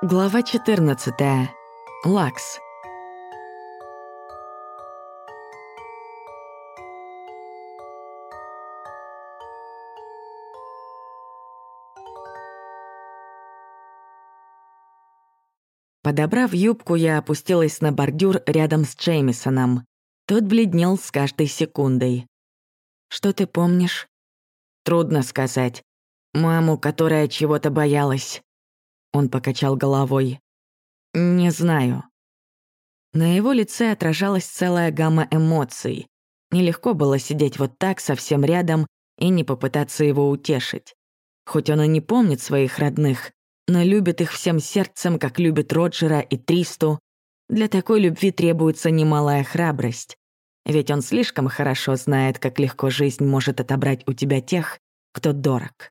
Глава 14. Лакс. Подобрав юбку, я опустилась на бордюр рядом с Джеймисоном. Тот бледнел с каждой секундой. «Что ты помнишь?» «Трудно сказать. Маму, которая чего-то боялась. Он покачал головой. «Не знаю». На его лице отражалась целая гамма эмоций. Нелегко было сидеть вот так, совсем рядом, и не попытаться его утешить. Хоть он и не помнит своих родных, но любит их всем сердцем, как любит Роджера и Тристу. Для такой любви требуется немалая храбрость. Ведь он слишком хорошо знает, как легко жизнь может отобрать у тебя тех, кто дорог.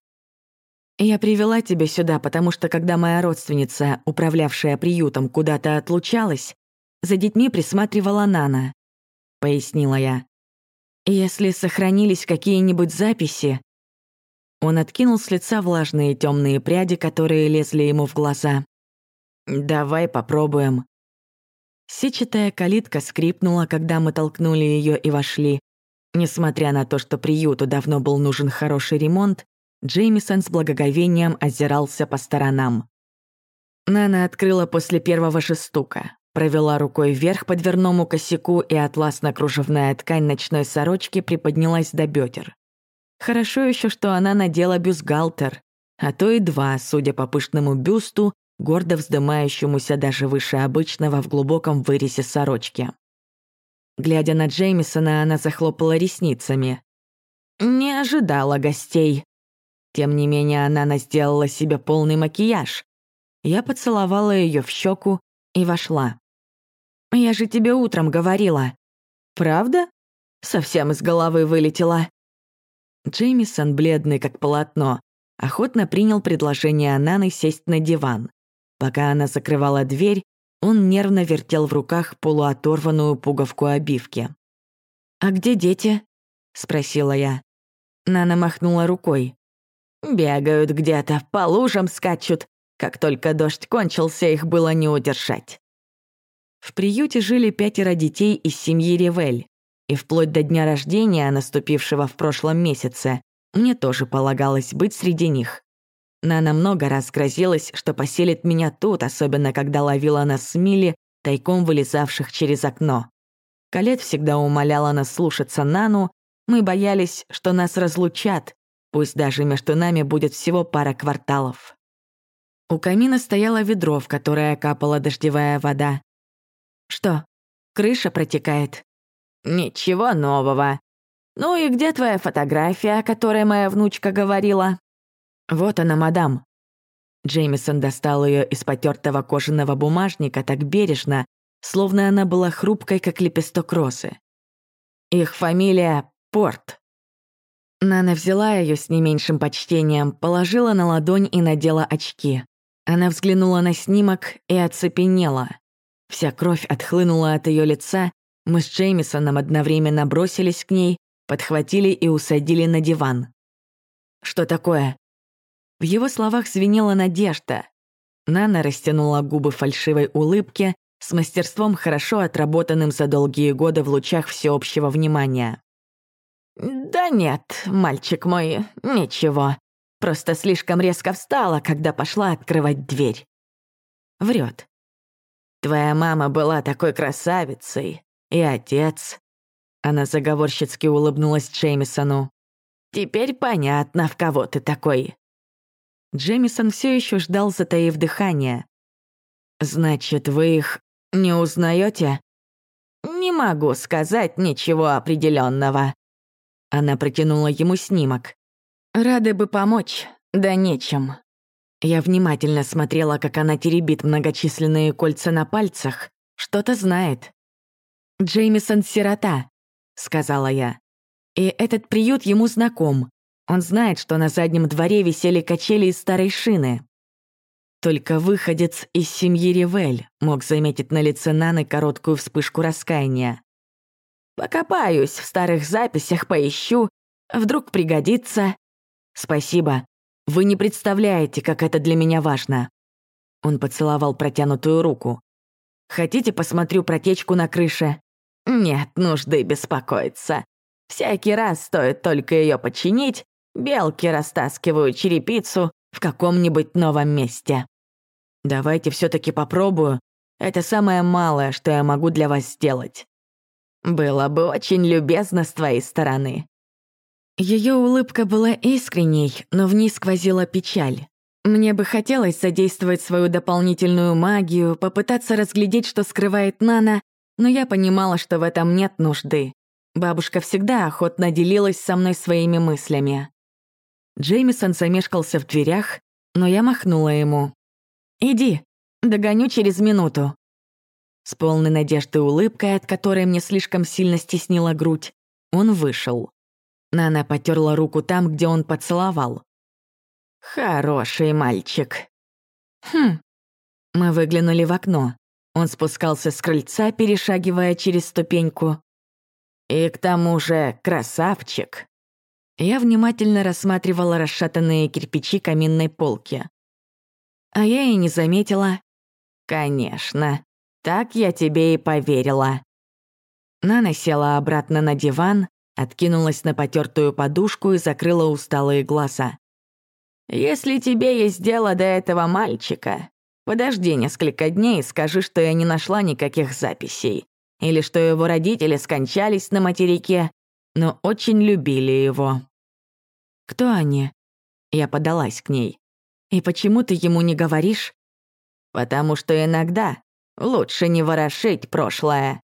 «Я привела тебя сюда, потому что когда моя родственница, управлявшая приютом, куда-то отлучалась, за детьми присматривала Нана», — пояснила я. «Если сохранились какие-нибудь записи...» Он откинул с лица влажные темные пряди, которые лезли ему в глаза. «Давай попробуем». Сичатая калитка скрипнула, когда мы толкнули ее и вошли. Несмотря на то, что приюту давно был нужен хороший ремонт, Джеймисон с благоговением озирался по сторонам. Нана открыла после первого же стука, провела рукой вверх по дверному косяку, и атласно-кружевная ткань ночной сорочки приподнялась до бедер. Хорошо еще, что она надела бюстгальтер, а то и два, судя по пышному бюсту, гордо вздымающемуся даже выше обычного в глубоком вырезе сорочки. Глядя на Джеймисона, она захлопала ресницами. «Не ожидала гостей», тем не менее, она сделала себе полный макияж. Я поцеловала ее в щеку и вошла. «Я же тебе утром говорила». «Правда?» Совсем из головы вылетела. Джеймисон, бледный как полотно, охотно принял предложение Наны сесть на диван. Пока она закрывала дверь, он нервно вертел в руках полуоторванную пуговку обивки. «А где дети?» — спросила я. Нана махнула рукой. Бегают где-то, по лужам скачут. Как только дождь кончился, их было не удержать. В приюте жили пятеро детей из семьи Ревель. И вплоть до дня рождения, наступившего в прошлом месяце, мне тоже полагалось быть среди них. Нана много раз грозилась, что поселит меня тут, особенно когда ловила нас с Милли, тайком вылезавших через окно. Калет всегда умоляла нас слушаться Нану, мы боялись, что нас разлучат, Пусть даже между нами будет всего пара кварталов. У камина стояло ведро, в которое капала дождевая вода. «Что, крыша протекает?» «Ничего нового. Ну и где твоя фотография, о которой моя внучка говорила?» «Вот она, мадам». Джеймисон достал ее из потертого кожаного бумажника так бережно, словно она была хрупкой, как лепесток росы. «Их фамилия Порт». Нана взяла ее с не меньшим почтением, положила на ладонь и надела очки. Она взглянула на снимок и оцепенела. Вся кровь отхлынула от ее лица, мы с Джеймисоном одновременно бросились к ней, подхватили и усадили на диван. «Что такое?» В его словах звенела надежда. Нана растянула губы фальшивой улыбки с мастерством, хорошо отработанным за долгие годы в лучах всеобщего внимания. «Да нет, мальчик мой, ничего. Просто слишком резко встала, когда пошла открывать дверь». Врет. «Твоя мама была такой красавицей, и отец». Она заговорщицки улыбнулась Джеймисону. «Теперь понятно, в кого ты такой». Джеймисон все еще ждал, затаив дыхание. «Значит, вы их не узнаете? «Не могу сказать ничего определенного. Она протянула ему снимок. «Рады бы помочь, да нечем». Я внимательно смотрела, как она теребит многочисленные кольца на пальцах. Что-то знает. «Джеймисон — сирота», — сказала я. «И этот приют ему знаком. Он знает, что на заднем дворе висели качели из старой шины». Только выходец из семьи Ривель мог заметить на лице Наны короткую вспышку раскаяния. Покопаюсь в старых записях, поищу. Вдруг пригодится. Спасибо. Вы не представляете, как это для меня важно. Он поцеловал протянутую руку. «Хотите, посмотрю протечку на крыше?» «Нет нужды беспокоиться. Всякий раз стоит только ее починить, белки растаскивают черепицу в каком-нибудь новом месте. Давайте все таки попробую. Это самое малое, что я могу для вас сделать. Было бы очень любезно с твоей стороны». Ее улыбка была искренней, но в ней сквозила печаль. Мне бы хотелось задействовать свою дополнительную магию, попытаться разглядеть, что скрывает Нана, но я понимала, что в этом нет нужды. Бабушка всегда охотно делилась со мной своими мыслями. Джеймисон замешкался в дверях, но я махнула ему. «Иди, догоню через минуту». С полной надеждой улыбкой, от которой мне слишком сильно стеснила грудь, он вышел. Нана потерла руку там, где он поцеловал. «Хороший мальчик». «Хм». Мы выглянули в окно. Он спускался с крыльца, перешагивая через ступеньку. «И к тому же красавчик». Я внимательно рассматривала расшатанные кирпичи каминной полки. А я и не заметила. «Конечно, так я тебе и поверила». Нана села обратно на диван, откинулась на потертую подушку и закрыла усталые глаза. «Если тебе есть дело до этого мальчика, подожди несколько дней и скажи, что я не нашла никаких записей, или что его родители скончались на материке, но очень любили его». «Кто они?» Я подалась к ней. «И почему ты ему не говоришь?» «Потому что иногда лучше не ворошить прошлое».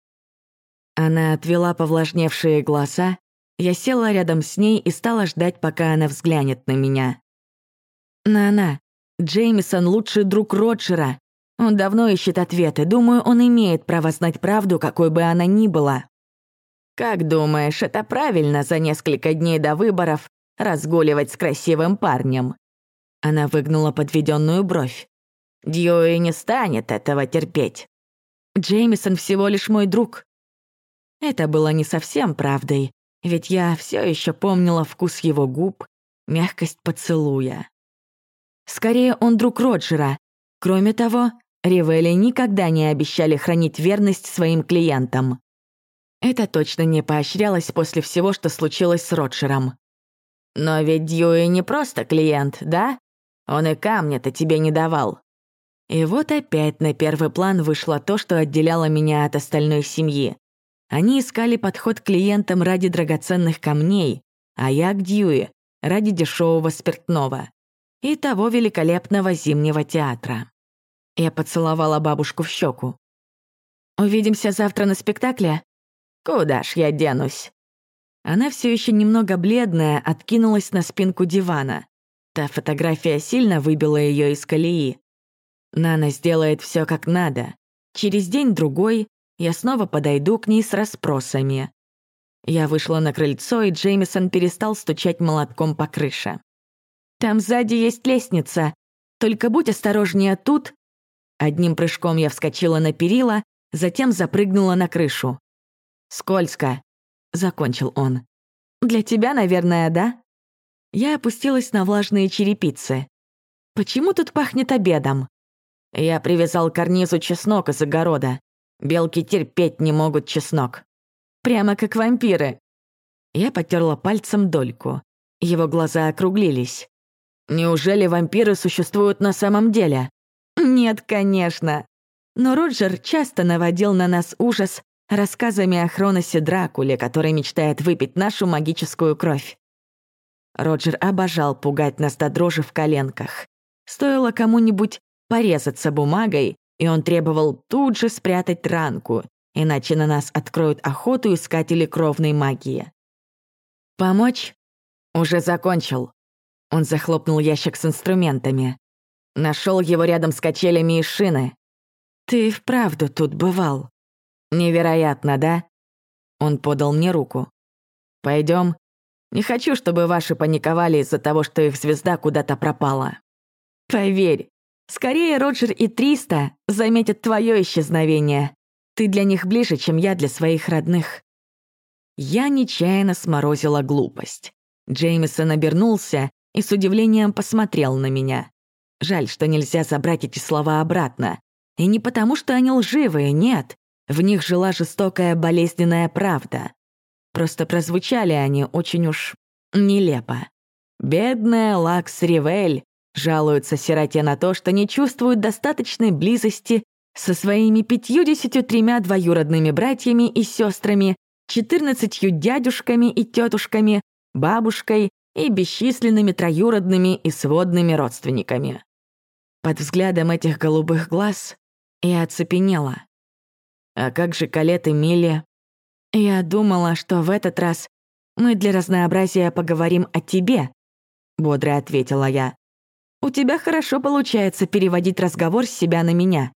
Она отвела повлажневшие глаза я села рядом с ней и стала ждать, пока она взглянет на меня. «На-на, Джеймисон — лучший друг Роджера. Он давно ищет ответы. Думаю, он имеет право знать правду, какой бы она ни была». «Как думаешь, это правильно за несколько дней до выборов разгуливать с красивым парнем?» Она выгнула подведенную бровь. «Дьюи не станет этого терпеть. Джеймисон всего лишь мой друг». Это было не совсем правдой ведь я все еще помнила вкус его губ, мягкость поцелуя. Скорее, он друг Роджера. Кроме того, Ривелли никогда не обещали хранить верность своим клиентам. Это точно не поощрялось после всего, что случилось с Роджером. «Но ведь Дьюи не просто клиент, да? Он и камня-то тебе не давал». И вот опять на первый план вышло то, что отделяло меня от остальной семьи. Они искали подход к клиентам ради драгоценных камней, а я к Дьюи ради дешевого спиртного и того великолепного зимнего театра. Я поцеловала бабушку в щеку. «Увидимся завтра на спектакле?» «Куда ж я денусь?» Она все еще немного бледная, откинулась на спинку дивана. Та фотография сильно выбила ее из колеи. Нана сделает все как надо. Через день-другой я снова подойду к ней с расспросами. Я вышла на крыльцо, и Джеймисон перестал стучать молотком по крыше. «Там сзади есть лестница. Только будь осторожнее тут». Одним прыжком я вскочила на перила, затем запрыгнула на крышу. «Скользко», — закончил он. «Для тебя, наверное, да?» Я опустилась на влажные черепицы. «Почему тут пахнет обедом?» Я привязал к карнизу чеснок из огорода. Белки терпеть не могут чеснок. Прямо как вампиры. Я потерла пальцем дольку. Его глаза округлились. Неужели вампиры существуют на самом деле? Нет, конечно. Но Роджер часто наводил на нас ужас рассказами о Хроносе Дракуле, который мечтает выпить нашу магическую кровь. Роджер обожал пугать нас до дрожи в коленках. Стоило кому-нибудь порезаться бумагой, и он требовал тут же спрятать ранку, иначе на нас откроют охоту искатели кровной магии. «Помочь?» «Уже закончил». Он захлопнул ящик с инструментами. Нашел его рядом с качелями и шины. «Ты вправду тут бывал?» «Невероятно, да?» Он подал мне руку. Пойдем. Не хочу, чтобы ваши паниковали из-за того, что их звезда куда-то пропала. Поверь, Скорее Роджер и Триста заметят твое исчезновение. Ты для них ближе, чем я для своих родных». Я нечаянно сморозила глупость. Джеймисон обернулся и с удивлением посмотрел на меня. Жаль, что нельзя забрать эти слова обратно. И не потому, что они лживые, нет. В них жила жестокая болезненная правда. Просто прозвучали они очень уж нелепо. Бедная Лакс Ривель жалуется сироте на то, что не чувствует достаточной близости со своими пятьюдесятью тремя двоюродными братьями и сестрами, четырнадцатью дядюшками и тетушками, бабушкой и бесчисленными троюродными и сводными родственниками. Под взглядом этих голубых глаз я оцепенела. А как же Калет и Милли? Я думала, что в этот раз мы для разнообразия поговорим о тебе, бодро ответила я. У тебя хорошо получается переводить разговор с себя на меня.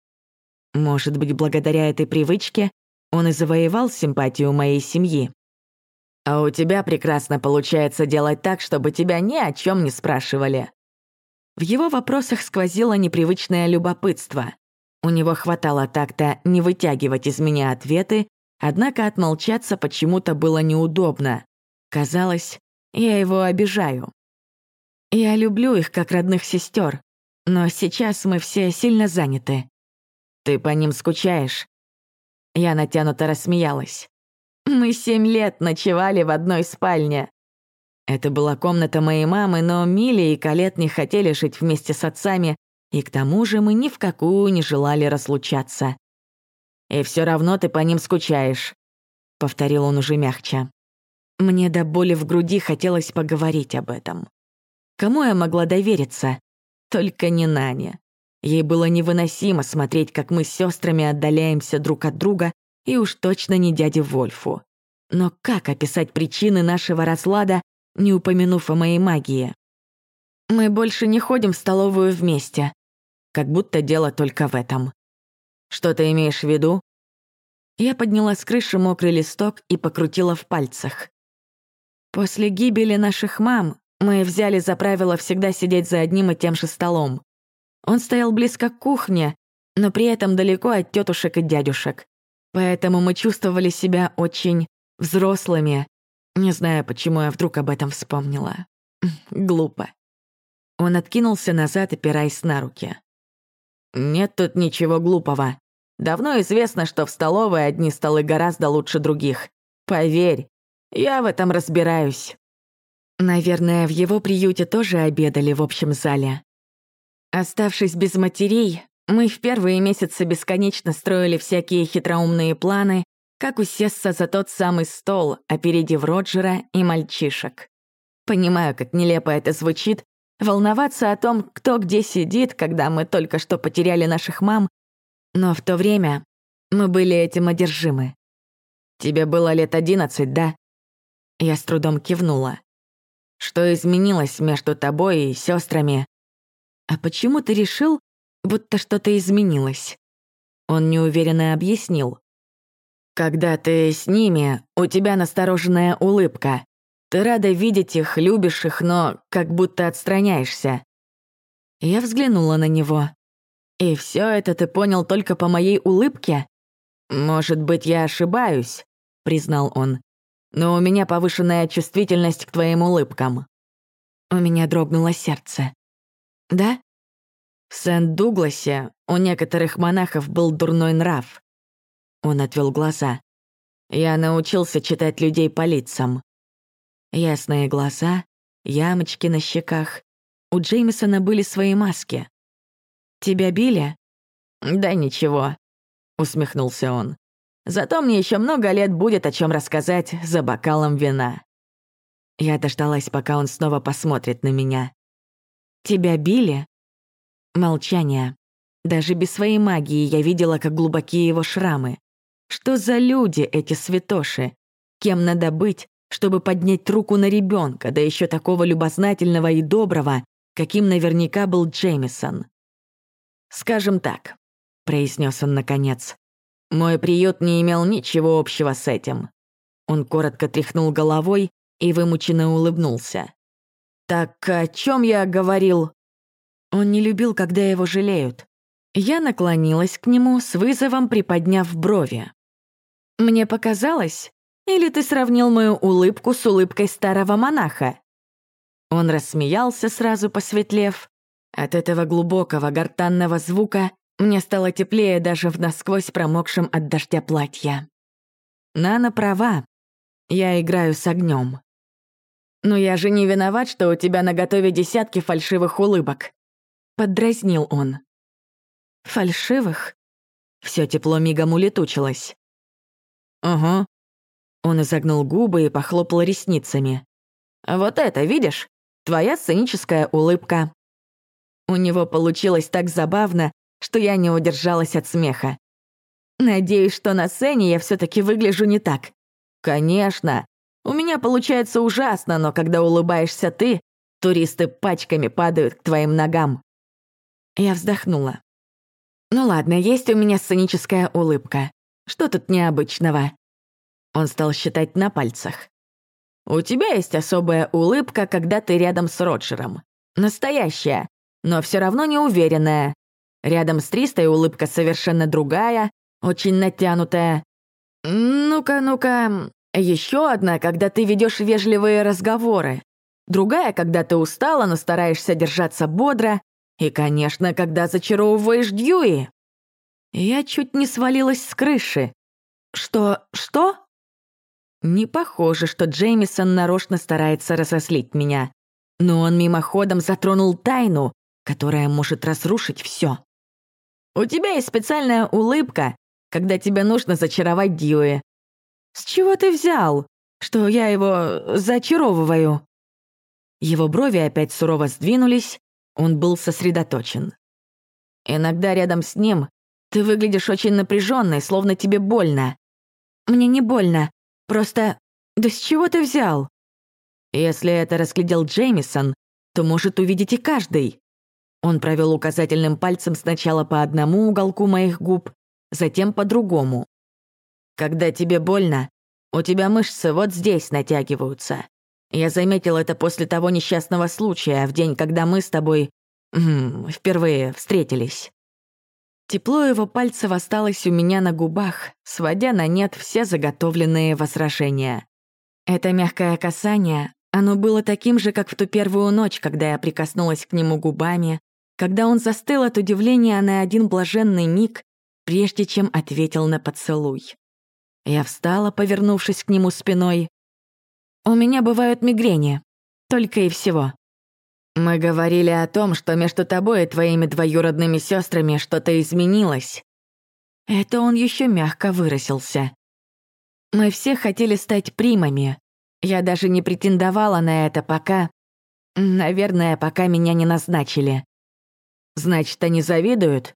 Может быть, благодаря этой привычке он и завоевал симпатию моей семьи. А у тебя прекрасно получается делать так, чтобы тебя ни о чем не спрашивали. В его вопросах сквозило непривычное любопытство. У него хватало так-то не вытягивать из меня ответы, однако отмолчаться почему-то было неудобно. Казалось, я его обижаю. Я люблю их как родных сестер, но сейчас мы все сильно заняты. Ты по ним скучаешь?» Я натянуто рассмеялась. «Мы семь лет ночевали в одной спальне». Это была комната моей мамы, но Милли и Калет не хотели жить вместе с отцами, и к тому же мы ни в какую не желали разлучаться. «И все равно ты по ним скучаешь», — повторил он уже мягче. Мне до боли в груди хотелось поговорить об этом. Кому я могла довериться? Только не Нане. Ей было невыносимо смотреть, как мы с сестрами отдаляемся друг от друга, и уж точно не дяде Вольфу. Но как описать причины нашего разлада, не упомянув о моей магии? Мы больше не ходим в столовую вместе. Как будто дело только в этом. Что ты имеешь в виду? Я подняла с крыши мокрый листок и покрутила в пальцах. После гибели наших мам мы взяли за правило всегда сидеть за одним и тем же столом. Он стоял близко к кухне, но при этом далеко от тетушек и дядюшек. Поэтому мы чувствовали себя очень взрослыми. Не знаю, почему я вдруг об этом вспомнила. Глупо. Он откинулся назад, опираясь на руки. «Нет тут ничего глупого. Давно известно, что в столовой одни столы гораздо лучше других. Поверь, я в этом разбираюсь». Наверное, в его приюте тоже обедали в общем зале. Оставшись без матерей, мы в первые месяцы бесконечно строили всякие хитроумные планы, как усесться за тот самый стол, опередив Роджера и мальчишек. Понимаю, как нелепо это звучит, волноваться о том, кто где сидит, когда мы только что потеряли наших мам, но в то время мы были этим одержимы. Тебе было лет одиннадцать, да? Я с трудом кивнула. Что изменилось между тобой и сестрами? «А почему ты решил, будто что-то изменилось?» Он неуверенно объяснил. «Когда ты с ними, у тебя настороженная улыбка. Ты рада видеть их, любишь их, но как будто отстраняешься». Я взглянула на него. «И все это ты понял только по моей улыбке?» «Может быть, я ошибаюсь», — признал он. «Но у меня повышенная чувствительность к твоим улыбкам». У меня дрогнуло сердце. Да? В Сент-Дугласе у некоторых монахов был дурной нрав. Он отвел глаза. Я научился читать людей по лицам. Ясные глаза, ямочки на щеках. У Джеймисона были свои маски. «Тебя били?» «Да ничего», — усмехнулся он. «Зато мне еще много лет будет о чем рассказать за бокалом вина». Я дождалась, пока он снова посмотрит на меня. Тебя били?» Молчание. Даже без своей магии я видела, как глубокие его шрамы. Что за люди эти святоши? Кем надо быть, чтобы поднять руку на ребенка, да еще такого любознательного и доброго, каким наверняка был Джеймисон? «Скажем так», — произнес он наконец, «мой приют не имел ничего общего с этим». Он коротко тряхнул головой и вымученно улыбнулся. «Так о чем я говорил?» Он не любил, когда его жалеют. Я наклонилась к нему с вызовом, приподняв брови. «Мне показалось? Или ты сравнил мою улыбку с улыбкой старого монаха?» Он рассмеялся, сразу посветлев. От этого глубокого гортанного звука мне стало теплее даже в насквозь промокшем от дождя платья. Нана права. Я играю с огнем. «Но я же не виноват, что у тебя наготове десятки фальшивых улыбок», — поддразнил он. «Фальшивых?» Все тепло мигом улетучилось. «Угу». Он изогнул губы и похлопал ресницами. «Вот это, видишь? Твоя сценическая улыбка». У него получилось так забавно, что я не удержалась от смеха. Надеюсь, что на сцене я все таки выгляжу не так. Конечно, у меня получается ужасно, но когда улыбаешься ты, туристы пачками падают к твоим ногам. Я вздохнула. Ну ладно, есть у меня сценическая улыбка. Что тут необычного? Он стал считать на пальцах. У тебя есть особая улыбка, когда ты рядом с Роджером. Настоящая, но все равно неуверенная. Рядом с Тристой улыбка совершенно другая, очень натянутая. Ну-ка, ну-ка, еще одна, когда ты ведешь вежливые разговоры. Другая, когда ты устала, но стараешься держаться бодро. И, конечно, когда зачаровываешь Дьюи. Я чуть не свалилась с крыши. Что, что? Не похоже, что Джеймисон нарочно старается разослить меня. Но он мимоходом затронул тайну, которая может разрушить все. У тебя есть специальная улыбка, когда тебе нужно зачаровать Дьюи. С чего ты взял, что я его зачаровываю?» Его брови опять сурово сдвинулись, он был сосредоточен. «Иногда рядом с ним ты выглядишь очень напряженной, словно тебе больно». «Мне не больно, просто... Да с чего ты взял?» «Если это расглядел Джеймисон, то может увидеть и каждый. Он провел указательным пальцем сначала по одному уголку моих губ, затем по другому. «Когда тебе больно, у тебя мышцы вот здесь натягиваются. Я заметил это после того несчастного случая, в день, когда мы с тобой... Впервые встретились». Тепло его пальцев осталось у меня на губах, сводя на нет все заготовленные возражения. Это мягкое касание, оно было таким же, как в ту первую ночь, когда я прикоснулась к нему губами, когда он застыл от удивления на один блаженный миг, прежде чем ответил на поцелуй. Я встала, повернувшись к нему спиной. «У меня бывают мигрени. Только и всего. Мы говорили о том, что между тобой и твоими двоюродными сестрами что-то изменилось». Это он еще мягко выразился. Мы все хотели стать примами. Я даже не претендовала на это пока... Наверное, пока меня не назначили. Значит, они завидуют?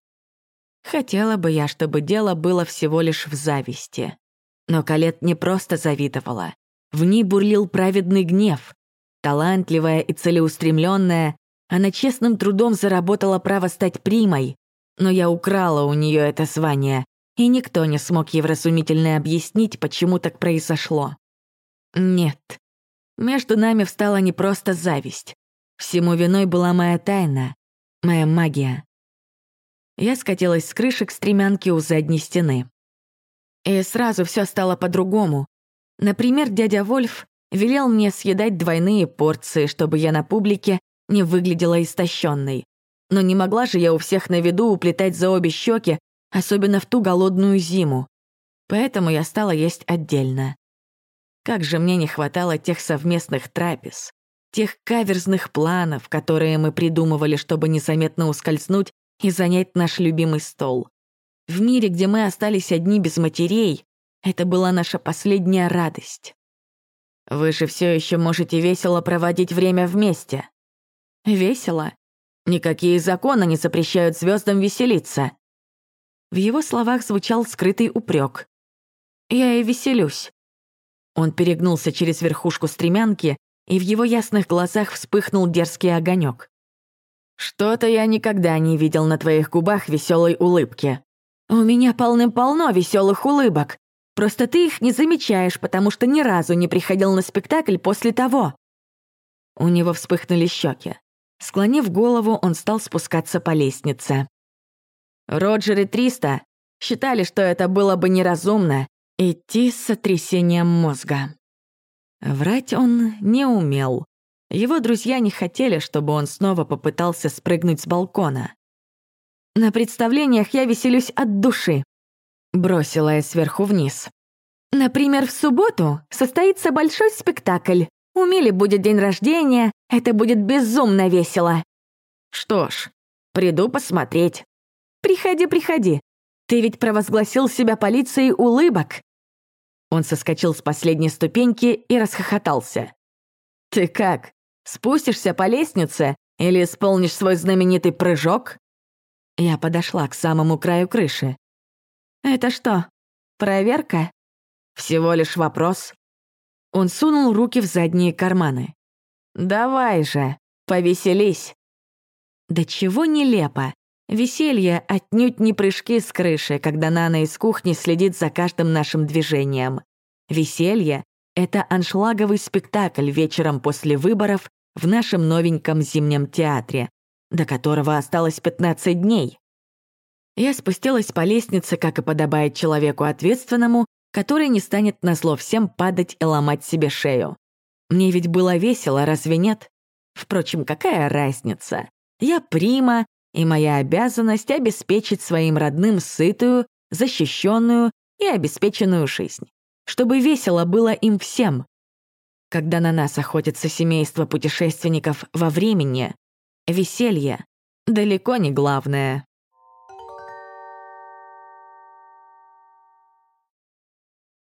Хотела бы я, чтобы дело было всего лишь в зависти. Но Калет не просто завидовала. В ней бурлил праведный гнев. Талантливая и целеустремленная, она честным трудом заработала право стать примой, но я украла у нее это звание, и никто не смог ей вразумительно объяснить, почему так произошло. Нет, между нами встала не просто зависть. Всему виной была моя тайна, Моя магия. Я скатилась с крыши к стремянке у задней стены. И сразу все стало по-другому. Например, дядя Вольф велел мне съедать двойные порции, чтобы я на публике не выглядела истощенной. Но не могла же я у всех на виду уплетать за обе щеки, особенно в ту голодную зиму. Поэтому я стала есть отдельно. Как же мне не хватало тех совместных трапез тех каверзных планов, которые мы придумывали, чтобы незаметно ускользнуть и занять наш любимый стол. В мире, где мы остались одни без матерей, это была наша последняя радость. Вы же все еще можете весело проводить время вместе. Весело? Никакие законы не запрещают звездам веселиться. В его словах звучал скрытый упрек. Я и веселюсь. Он перегнулся через верхушку стремянки и в его ясных глазах вспыхнул дерзкий огонек. «Что-то я никогда не видел на твоих губах веселой улыбки. У меня полным-полно веселых улыбок. Просто ты их не замечаешь, потому что ни разу не приходил на спектакль после того». У него вспыхнули щеки. Склонив голову, он стал спускаться по лестнице. Роджер и Триста считали, что это было бы неразумно идти с сотрясением мозга. Врать он не умел. Его друзья не хотели, чтобы он снова попытался спрыгнуть с балкона. «На представлениях я веселюсь от души», — бросила я сверху вниз. «Например, в субботу состоится большой спектакль. У Мили будет день рождения, это будет безумно весело». «Что ж, приду посмотреть». «Приходи, приходи. Ты ведь провозгласил себя полицией улыбок». Он соскочил с последней ступеньки и расхохотался. «Ты как, спустишься по лестнице или исполнишь свой знаменитый прыжок?» Я подошла к самому краю крыши. «Это что, проверка?» «Всего лишь вопрос». Он сунул руки в задние карманы. «Давай же, повеселись». Да чего нелепо. Веселье отнюдь не прыжки с крыши, когда Нана из кухни следит за каждым нашим движением. Веселье — это аншлаговый спектакль вечером после выборов в нашем новеньком зимнем театре, до которого осталось 15 дней. Я спустилась по лестнице, как и подобает человеку ответственному, который не станет на зло всем падать и ломать себе шею. Мне ведь было весело, разве нет? Впрочем, какая разница? Я прима, и моя обязанность обеспечить своим родным сытую, защищенную и обеспеченную жизнь, чтобы весело было им всем. Когда на нас охотится семейство путешественников во времени, веселье далеко не главное.